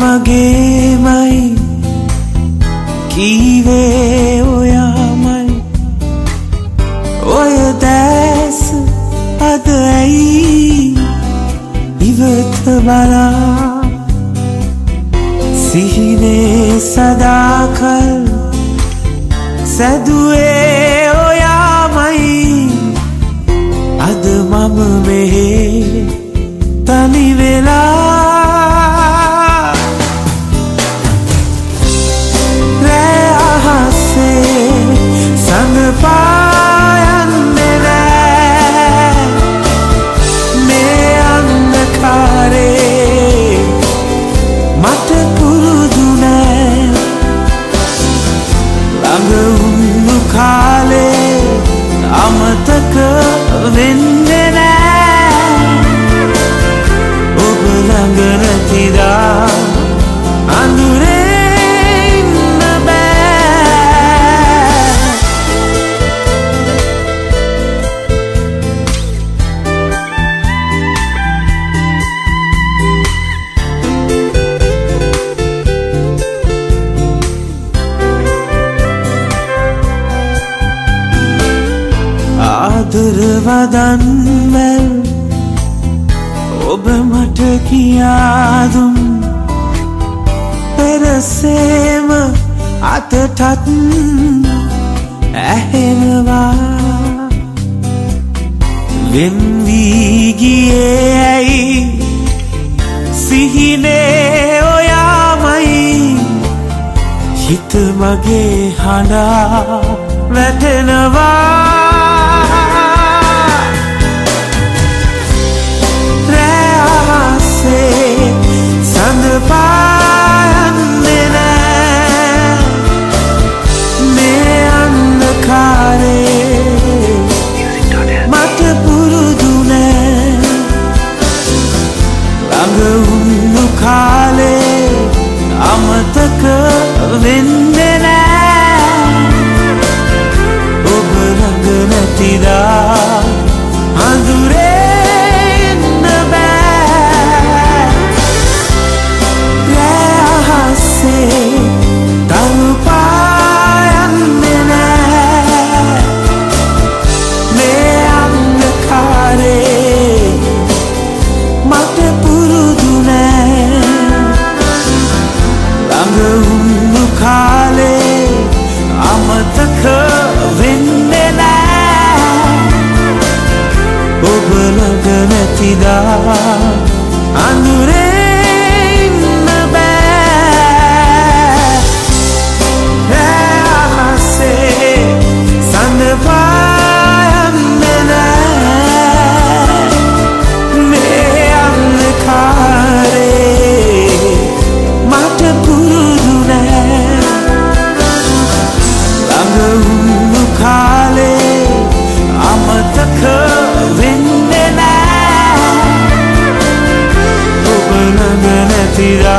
මගේමයි. කීවේ ඔයාමයි. ඔය දැස් අද ඇයි? ඉවත බලා. සිහිනේ සදාකල් සැදුවේ ඔයාමයි. අද මම මෙහේ තනි වෙලා. වෙන්නේ ආදර වදන්වැල්. ඔබ මට කියාදුම්. පෙරසේම අතටත් ඇහෙනවා. වෙන්වීගියේ ඇයි? සිහිනේ ඔයාමයි. හිත මගේ හඬා වැටෙනවා. වෙන්නේ නෑ ඔබ ළඟ නැතිදා. අඳුරේ ඉන්න බෑ. රෑ අහසේ තරු පායන්නේ නෑ. මේ අන්ධකාරේ මට පුරුදු නෑ. ළඟ වුණු ටව වෙන්ඩලා ඔබ ළඟ නැතිදා අඳුරේ necesidad.